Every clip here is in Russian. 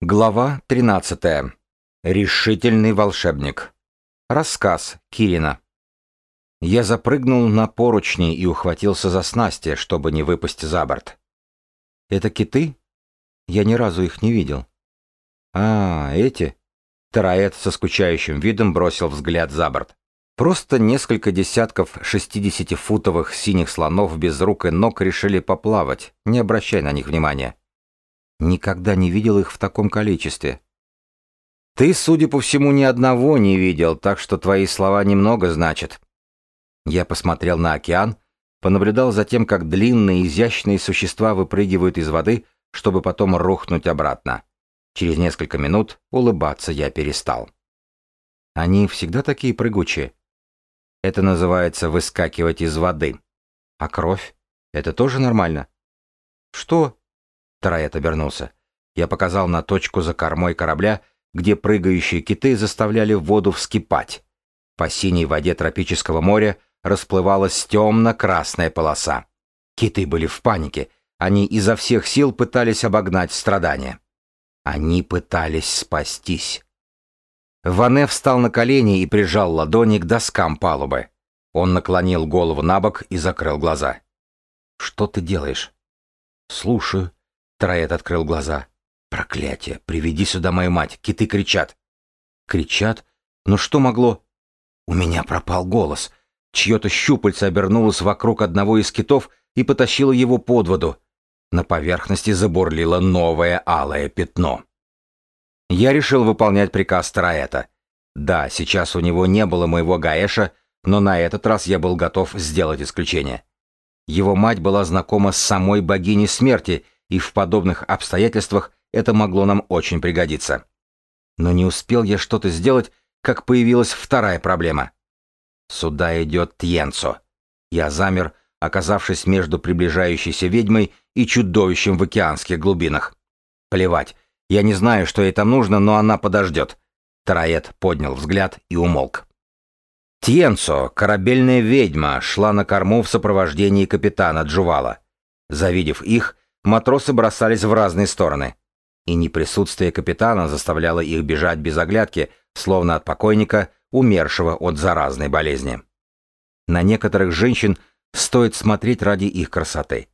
Глава 13. Решительный волшебник. Рассказ Кирина. Я запрыгнул на поручни и ухватился за снасти, чтобы не выпасть за борт. «Это киты? Я ни разу их не видел». «А, эти?» Тараэт со скучающим видом бросил взгляд за борт. Просто несколько десятков шестидесятифутовых синих слонов без рук и ног решили поплавать, не обращая на них внимания. Никогда не видел их в таком количестве. Ты, судя по всему, ни одного не видел, так что твои слова немного значат. Я посмотрел на океан, понаблюдал за тем, как длинные изящные существа выпрыгивают из воды, чтобы потом рухнуть обратно. Через несколько минут улыбаться я перестал. Они всегда такие прыгучие. Это называется выскакивать из воды. А кровь? Это тоже нормально? Что? Тараэт обернулся. Я показал на точку за кормой корабля, где прыгающие киты заставляли воду вскипать. По синей воде тропического моря расплывалась темно-красная полоса. Киты были в панике. Они изо всех сил пытались обогнать страдания. Они пытались спастись. Ване встал на колени и прижал ладони к доскам палубы. Он наклонил голову на бок и закрыл глаза. «Что ты делаешь?» «Слушаю», Троет открыл глаза. «Проклятие! Приведи сюда мою мать! Киты кричат!» «Кричат? Но что могло...» У меня пропал голос. Чье-то щупальце обернулось вокруг одного из китов и потащило его под воду. На поверхности забурлило новое алое пятно. Я решил выполнять приказ Тараэта. Да, сейчас у него не было моего Гаэша, но на этот раз я был готов сделать исключение. Его мать была знакома с самой богиней смерти — и в подобных обстоятельствах это могло нам очень пригодиться. Но не успел я что-то сделать, как появилась вторая проблема. Сюда идет Тьенцо. Я замер, оказавшись между приближающейся ведьмой и чудовищем в океанских глубинах. Плевать, я не знаю, что ей там нужно, но она подождет. Тараэт поднял взгляд и умолк. Тьенцо, корабельная ведьма, шла на корму в сопровождении капитана Джувала. Завидев их, матросы бросались в разные стороны. И неприсутствие капитана заставляло их бежать без оглядки, словно от покойника, умершего от заразной болезни. На некоторых женщин стоит смотреть ради их красоты.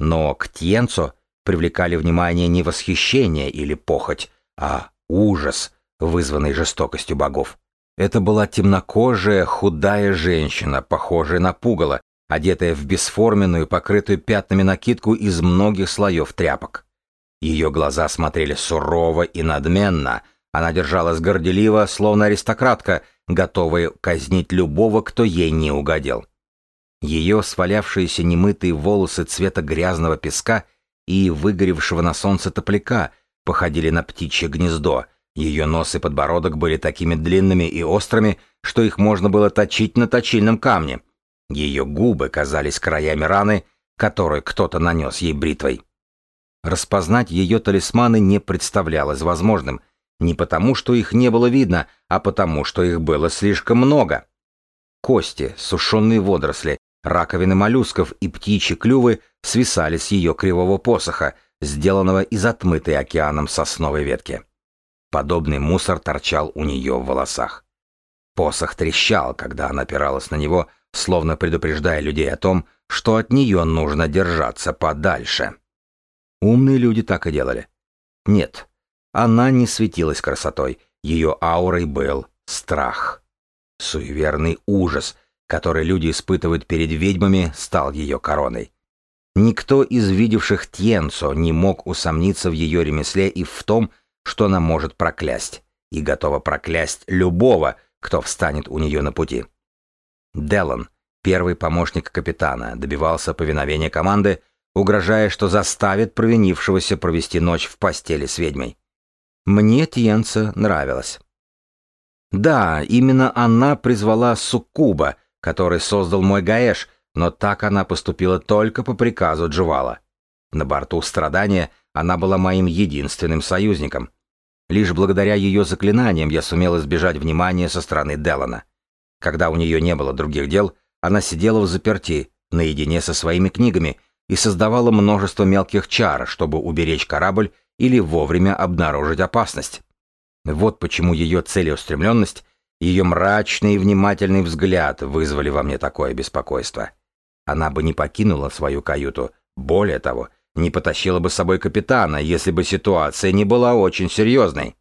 Но к Тьенцо привлекали внимание не восхищение или похоть, а ужас, вызванный жестокостью богов. Это была темнокожая, худая женщина, похожая на пугало, одетая в бесформенную, покрытую пятнами накидку из многих слоев тряпок. Ее глаза смотрели сурово и надменно, она держалась горделиво, словно аристократка, готовая казнить любого, кто ей не угодил. Ее свалявшиеся немытые волосы цвета грязного песка и выгоревшего на солнце топляка походили на птичье гнездо, ее нос и подбородок были такими длинными и острыми, что их можно было точить на точильном камне, ее губы казались краями раны, которую кто-то нанес ей бритвой. Распознать ее талисманы не представлялось возможным, не потому, что их не было видно, а потому, что их было слишком много. Кости, сушеные водоросли, раковины моллюсков и птичьи клювы свисали с ее кривого посоха, сделанного из отмытой океаном сосновой ветки. Подобный мусор торчал у нее в волосах. Посох трещал, когда она опиралась на него, словно предупреждая людей о том, что от нее нужно держаться подальше. Умные люди так и делали. Нет, она не светилась красотой, ее аурой был страх. Суеверный ужас, который люди испытывают перед ведьмами, стал ее короной. Никто из видевших Тьенцо не мог усомниться в ее ремесле и в том, что она может проклясть, и готова проклясть любого, кто встанет у нее на пути. Делан, первый помощник капитана, добивался повиновения команды, угрожая, что заставит провинившегося провести ночь в постели с ведьмой. Мне Тьенца нравилась. Да, именно она призвала Суккуба, который создал мой Гаэш, но так она поступила только по приказу Джувала. На борту страдания она была моим единственным союзником. Лишь благодаря ее заклинаниям я сумел избежать внимания со стороны Делана. Когда у нее не было других дел, она сидела в заперти, наедине со своими книгами, и создавала множество мелких чар, чтобы уберечь корабль или вовремя обнаружить опасность. Вот почему ее целеустремленность, ее мрачный и внимательный взгляд вызвали во мне такое беспокойство. Она бы не покинула свою каюту, более того, не потащила бы с собой капитана, если бы ситуация не была очень серьезной.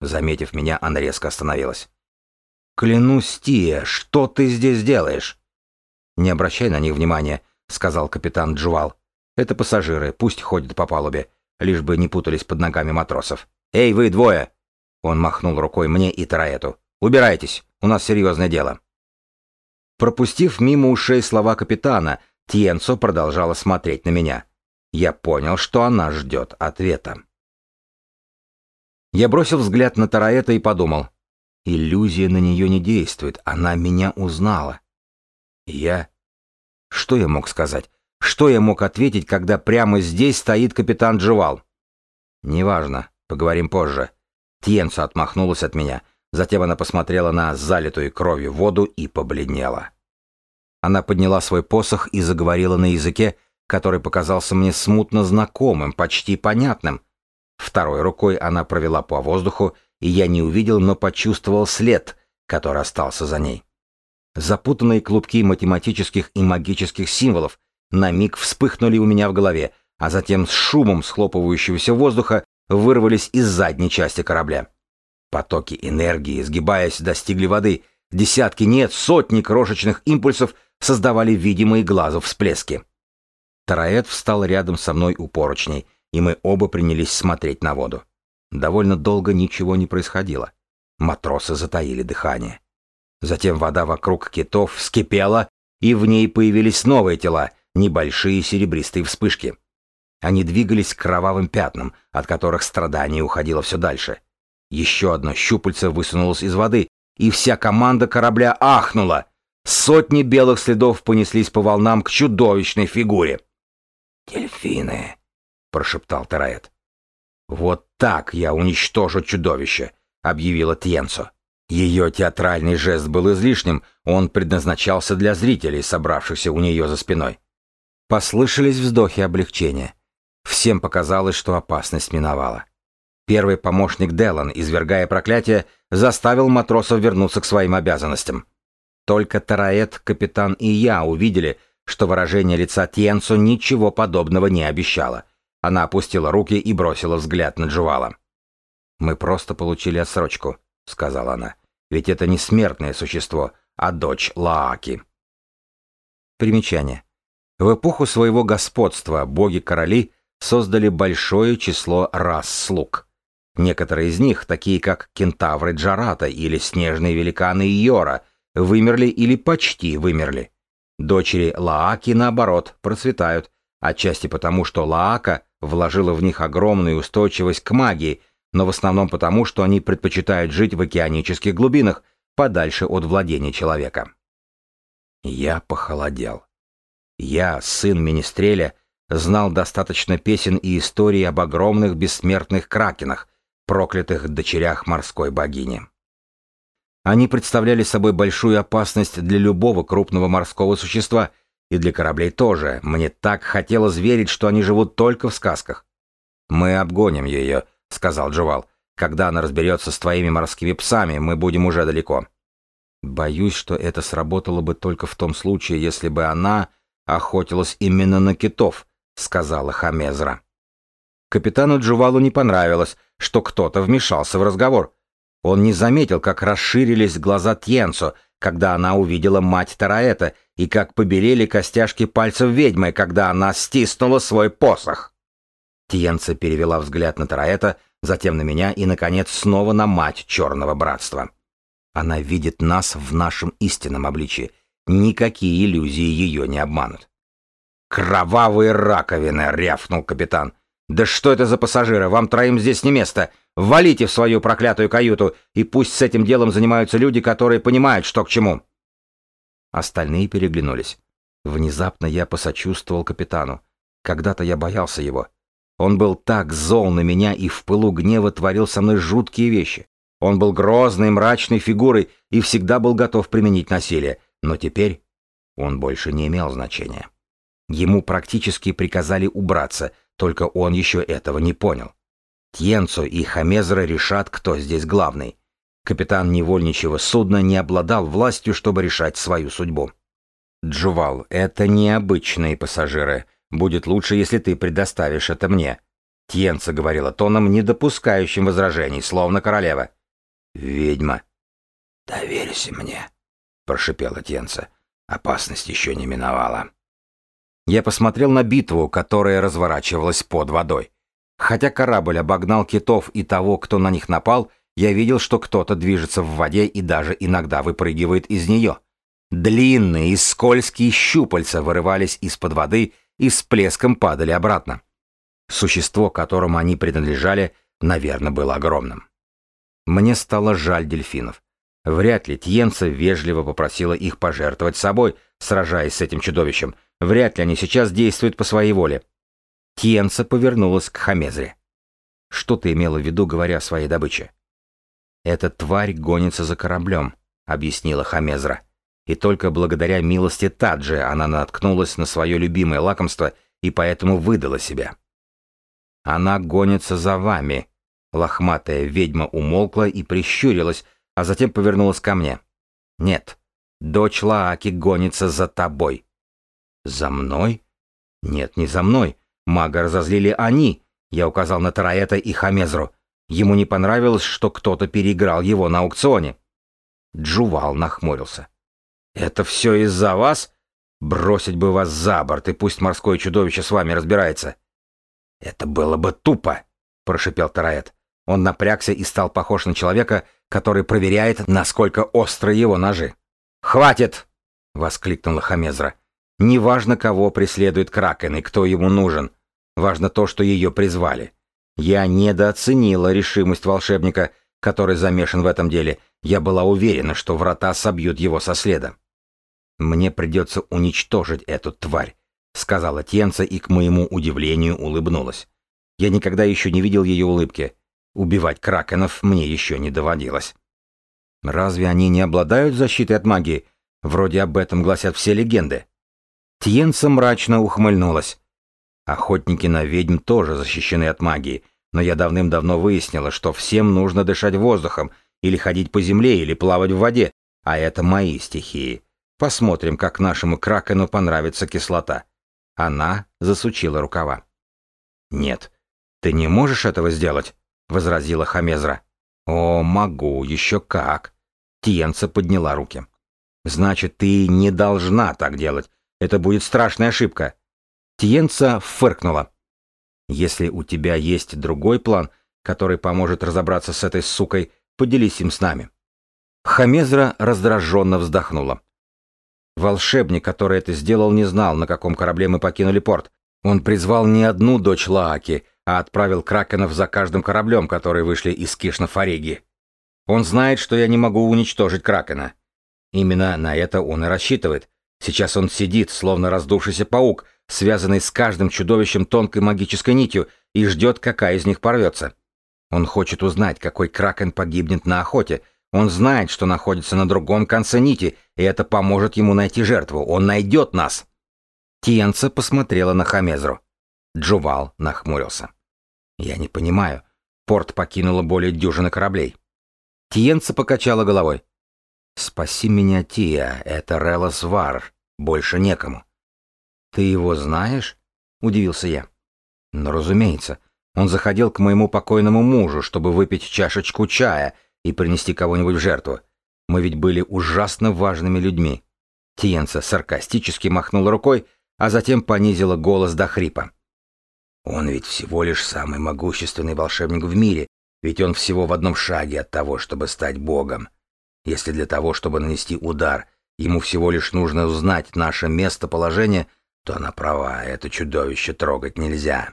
Заметив меня, она резко остановилась. «Клянусь, Тия, что ты здесь делаешь?» «Не обращай на них внимания», — сказал капитан Джувал. «Это пассажиры, пусть ходят по палубе, лишь бы не путались под ногами матросов. Эй, вы двое!» Он махнул рукой мне и Тараэту. «Убирайтесь, у нас серьезное дело». Пропустив мимо ушей слова капитана, Тьенцо продолжала смотреть на меня. Я понял, что она ждет ответа. Я бросил взгляд на Тараэта и подумал. Иллюзия на нее не действует, она меня узнала. Я... Что я мог сказать? Что я мог ответить, когда прямо здесь стоит капитан Дживал? Неважно, поговорим позже. Тьенца отмахнулась от меня, затем она посмотрела на залитую кровью воду и побледнела. Она подняла свой посох и заговорила на языке, который показался мне смутно знакомым, почти понятным. Второй рукой она провела по воздуху, и я не увидел, но почувствовал след, который остался за ней. Запутанные клубки математических и магических символов на миг вспыхнули у меня в голове, а затем с шумом схлопывающегося воздуха вырвались из задней части корабля. Потоки энергии, сгибаясь, достигли воды. Десятки, нет, сотни крошечных импульсов создавали видимые глазу всплески. Тараэт встал рядом со мной у поручней, и мы оба принялись смотреть на воду. Довольно долго ничего не происходило. Матросы затаили дыхание. Затем вода вокруг китов вскипела, и в ней появились новые тела, небольшие серебристые вспышки. Они двигались к кровавым пятнам, от которых страдание уходило все дальше. Еще одно щупальце высунулось из воды, и вся команда корабля ахнула. Сотни белых следов понеслись по волнам к чудовищной фигуре. «Дельфины!» — прошептал Тараэт. «Вот так я уничтожу чудовище!» — объявила Тьенцо. Ее театральный жест был излишним, он предназначался для зрителей, собравшихся у нее за спиной. Послышались вздохи облегчения. Всем показалось, что опасность миновала. Первый помощник Делан, извергая проклятие, заставил матросов вернуться к своим обязанностям. Только Тараэт, капитан и я увидели, что выражение лица Тьенцу ничего подобного не обещало. Она опустила руки и бросила взгляд на Джувала. «Мы просто получили отсрочку», — сказала она. «Ведь это не смертное существо, а дочь Лааки». Примечание. В эпоху своего господства боги-короли создали большое число рас слуг. Некоторые из них, такие как кентавры Джарата или снежные великаны Йора, вымерли или почти вымерли. Дочери Лааки, наоборот, процветают, отчасти потому, что Лаака вложила в них огромную устойчивость к магии, но в основном потому, что они предпочитают жить в океанических глубинах, подальше от владения человека. Я похолодел. Я, сын Министреля, знал достаточно песен и историй об огромных бессмертных кракенах, проклятых дочерях морской богини. Они представляли собой большую опасность для любого крупного морского существа, и для кораблей тоже. Мне так хотелось верить, что они живут только в сказках. «Мы обгоним ее», — сказал Джувал. «Когда она разберется с твоими морскими псами, мы будем уже далеко». Боюсь, что это сработало бы только в том случае, если бы она охотилась именно на китов, сказала Хамезра. Капитану Джувалу не понравилось, что кто-то вмешался в разговор. Он не заметил, как расширились глаза Тьенцо, когда она увидела мать Тараэта, и как побелели костяшки пальцев ведьмы, когда она стиснула свой посох. Тьенца перевела взгляд на Тараэта, затем на меня и, наконец, снова на мать Черного Братства. Она видит нас в нашем истинном обличии. Никакие иллюзии ее не обманут. «Кровавые раковины!» — рявкнул капитан. «Да что это за пассажиры? Вам троим здесь не место! Валите в свою проклятую каюту, и пусть с этим делом занимаются люди, которые понимают, что к чему!» Остальные переглянулись. Внезапно я посочувствовал капитану. Когда-то я боялся его. Он был так зол на меня и в пылу гнева творил со мной жуткие вещи. Он был грозной, мрачной фигурой и всегда был готов применить насилие. Но теперь он больше не имел значения. Ему практически приказали убраться, только он еще этого не понял. Тьенцо и Хамезра решат, кто здесь главный. Капитан невольничего судна не обладал властью, чтобы решать свою судьбу. Джувал, это необычные пассажиры. Будет лучше, если ты предоставишь это мне. Тьенца говорила тоном, не допускающим возражений, словно королева. Ведьма. Доверься мне, прошипела Тьенца. Опасность еще не миновала. Я посмотрел на битву, которая разворачивалась под водой. Хотя корабль обогнал китов и того, кто на них напал, я видел, что кто-то движется в воде и даже иногда выпрыгивает из нее. Длинные и скользкие щупальца вырывались из-под воды и с плеском падали обратно. Существо, которому они принадлежали, наверное, было огромным. Мне стало жаль дельфинов. Вряд ли Тьенца вежливо попросила их пожертвовать собой, сражаясь с этим чудовищем. Вряд ли они сейчас действуют по своей воле. Тьенца повернулась к Хамезре. Что ты имела в виду, говоря о своей добыче? «Эта тварь гонится за кораблем», — объяснила Хамезра. И только благодаря милости Таджи она наткнулась на свое любимое лакомство и поэтому выдала себя. «Она гонится за вами», — лохматая ведьма умолкла и прищурилась, а затем повернулась ко мне. «Нет, дочь Лааки гонится за тобой». «За мной?» «Нет, не за мной. Мага разозлили они, я указал на Тараэта и Хамезру. Ему не понравилось, что кто-то переиграл его на аукционе. Джувал нахмурился. «Это все из-за вас? Бросить бы вас за борт, и пусть морское чудовище с вами разбирается». «Это было бы тупо», — прошипел Тараэт. Он напрягся и стал похож на человека, который проверяет, насколько остры его ножи. «Хватит!» — воскликнула Хамезра. «Неважно, кого преследует Кракен и кто ему нужен. Важно то, что ее призвали. Я недооценила решимость волшебника, который замешан в этом деле. Я была уверена, что врата собьют его со следа. «Мне придется уничтожить эту тварь», — сказала Тенца и, к моему удивлению, улыбнулась. Я никогда еще не видел ее улыбки. Убивать кракенов мне еще не доводилось. Разве они не обладают защитой от магии? Вроде об этом гласят все легенды. Тьенца мрачно ухмыльнулась. Охотники на ведьм тоже защищены от магии, но я давным-давно выяснила, что всем нужно дышать воздухом, или ходить по земле, или плавать в воде, а это мои стихии. Посмотрим, как нашему кракену понравится кислота. Она засучила рукава. «Нет, ты не можешь этого сделать», — возразила Хамезра. «О, могу, еще как». Тиенца подняла руки. «Значит, ты не должна так делать. Это будет страшная ошибка. Тиенца фыркнула. «Если у тебя есть другой план, который поможет разобраться с этой сукой, поделись им с нами». Хамезра раздраженно вздохнула. Волшебник, который это сделал, не знал, на каком корабле мы покинули порт. Он призвал не одну дочь Лааки, а отправил кракенов за каждым кораблем, которые вышли из Кишна-Фареги. Он знает, что я не могу уничтожить кракена. Именно на это он и рассчитывает. Сейчас он сидит, словно раздувшийся паук, связанный с каждым чудовищем тонкой магической нитью, и ждет, какая из них порвется. Он хочет узнать, какой кракен погибнет на охоте. Он знает, что находится на другом конце нити, и это поможет ему найти жертву. Он найдет нас. Тиенца посмотрела на Хамезру. Джувал нахмурился. «Я не понимаю. Порт покинуло более дюжины кораблей». Тиенца покачала головой. «Спаси меня, Тия, это Релос Вар. Больше некому». «Ты его знаешь?» — удивился я. «Ну, разумеется. Он заходил к моему покойному мужу, чтобы выпить чашечку чая и принести кого-нибудь в жертву. Мы ведь были ужасно важными людьми». Тиенца саркастически махнула рукой, а затем понизила голос до хрипа. «Он ведь всего лишь самый могущественный волшебник в мире, ведь он всего в одном шаге от того, чтобы стать богом. Если для того, чтобы нанести удар, ему всего лишь нужно узнать наше местоположение — то она права, это чудовище трогать нельзя.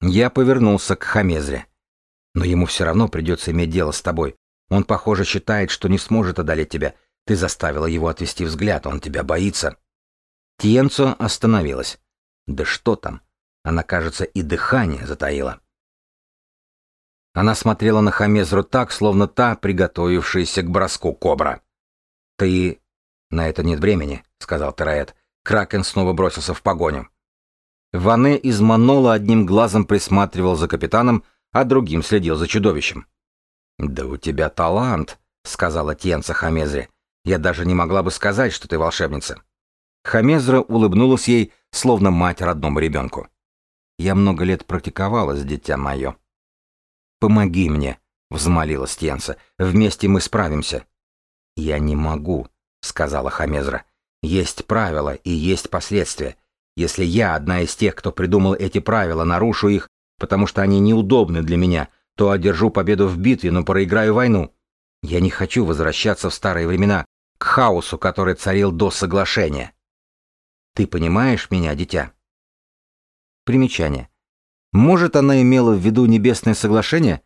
Я повернулся к Хамезре. Но ему все равно придется иметь дело с тобой. Он, похоже, считает, что не сможет одолеть тебя. Ты заставила его отвести взгляд, он тебя боится. Тиенцо остановилась. Да что там? Она, кажется, и дыхание затаила. Она смотрела на Хамезру так, словно та, приготовившаяся к броску кобра. «Ты...» «На это нет времени», — сказал Тераэт. Кракен снова бросился в погоню. Ване из Манола одним глазом присматривал за капитаном, а другим следил за чудовищем. «Да у тебя талант», — сказала Тенца Хамезре. «Я даже не могла бы сказать, что ты волшебница». Хамезра улыбнулась ей, словно мать родному ребенку. «Я много лет практиковалась, дитя мое». «Помоги мне», — взмолилась Тенца. «Вместе мы справимся». «Я не могу», — сказала Хамезра. «Есть правила и есть последствия. Если я, одна из тех, кто придумал эти правила, нарушу их, потому что они неудобны для меня, то одержу победу в битве, но проиграю войну. Я не хочу возвращаться в старые времена, к хаосу, который царил до соглашения. Ты понимаешь меня, дитя? Примечание. Может, она имела в виду небесное соглашение?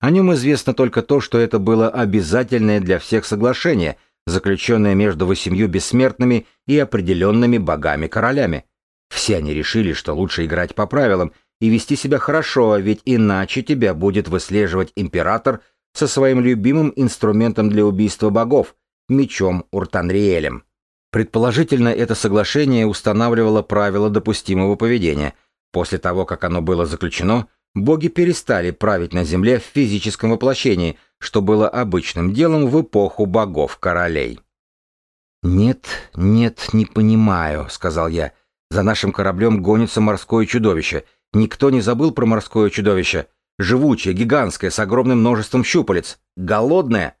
О нем известно только то, что это было обязательное для всех соглашение, заключенное между восемью бессмертными и определенными богами-королями. Все они решили, что лучше играть по правилам и вести себя хорошо, ведь иначе тебя будет выслеживать император со своим любимым инструментом для убийства богов – мечом Уртанриэлем. Предположительно, это соглашение устанавливало правила допустимого поведения. После того, как оно было заключено, боги перестали править на земле в физическом воплощении, что было обычным делом в эпоху богов-королей. «Нет, нет, не понимаю», — сказал я. «За нашим кораблем гонится морское чудовище. Никто не забыл про морское чудовище. Живучее, гигантское, с огромным множеством щупалец. Голодное».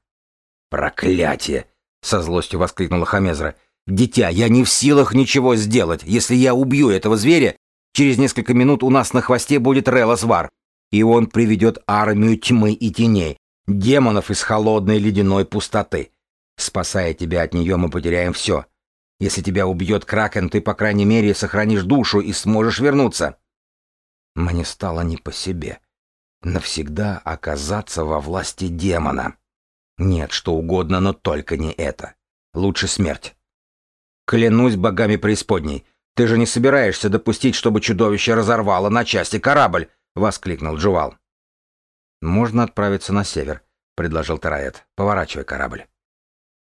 «Проклятие!» — со злостью воскликнула Хамезра. «Дитя, я не в силах ничего сделать. Если я убью этого зверя, через несколько минут у нас на хвосте будет Релосвар, и он приведет армию тьмы и теней, демонов из холодной ледяной пустоты. Спасая тебя от нее, мы потеряем все. Если тебя убьет Кракен, ты, по крайней мере, сохранишь душу и сможешь вернуться». Мне стало не по себе. Навсегда оказаться во власти демона. Нет, что угодно, но только не это. Лучше смерть. Клянусь богами преисподней, ты же не собираешься допустить, чтобы чудовище разорвало на части корабль, воскликнул Джувал. Можно отправиться на север, предложил Тараэт. Поворачивай корабль.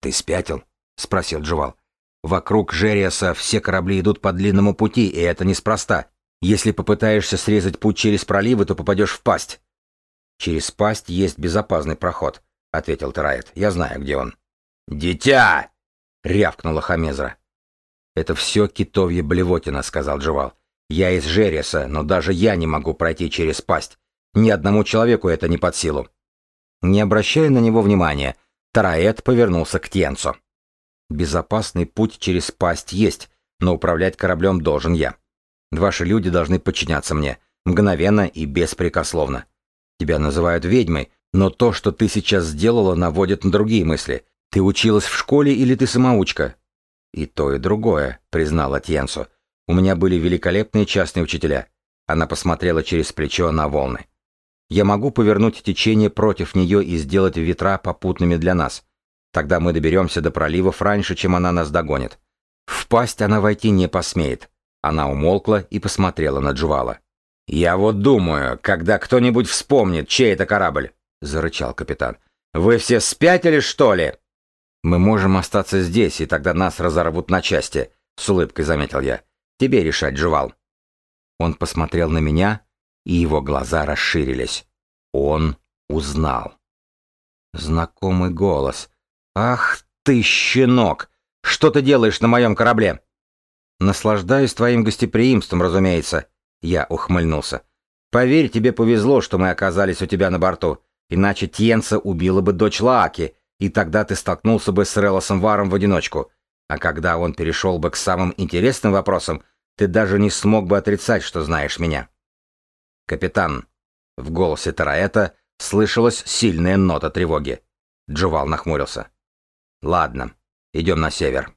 Ты спятил? спросил Джувал. Вокруг Жериаса все корабли идут по длинному пути, и это неспроста. Если попытаешься срезать путь через проливы, то попадешь в пасть. Через пасть есть безопасный проход, ответил Тараэт. Я знаю, где он. Дитя! рявкнула Хамезра. «Это все китовье блевотина», — сказал Джувал. «Я из Жереса, но даже я не могу пройти через пасть. Ни одному человеку это не под силу». Не обращая на него внимания, Тараэт повернулся к Тенцу. «Безопасный путь через пасть есть, но управлять кораблем должен я. Ваши люди должны подчиняться мне, мгновенно и беспрекословно. Тебя называют ведьмой, но то, что ты сейчас сделала, наводит на другие мысли. Ты училась в школе или ты самоучка? «И то, и другое», — признала Тьенсу. «У меня были великолепные частные учителя». Она посмотрела через плечо на волны. «Я могу повернуть течение против нее и сделать ветра попутными для нас. Тогда мы доберемся до проливов раньше, чем она нас догонит. В пасть она войти не посмеет». Она умолкла и посмотрела на Джувала. «Я вот думаю, когда кто-нибудь вспомнит, чей это корабль», — зарычал капитан. «Вы все спятили, что ли?» «Мы можем остаться здесь, и тогда нас разорвут на части», — с улыбкой заметил я. «Тебе решать, Джувал». Он посмотрел на меня, и его глаза расширились. Он узнал. Знакомый голос. «Ах ты, щенок! Что ты делаешь на моем корабле?» «Наслаждаюсь твоим гостеприимством, разумеется», — я ухмыльнулся. «Поверь, тебе повезло, что мы оказались у тебя на борту, иначе Тьенса убила бы дочь Лааки, и тогда ты столкнулся бы с Релосом Варом в одиночку. А когда он перешел бы к самым интересным вопросам, ты даже не смог бы отрицать, что знаешь меня. Капитан. В голосе Тараэта слышалась сильная нота тревоги. Джувал нахмурился. Ладно, идем на север.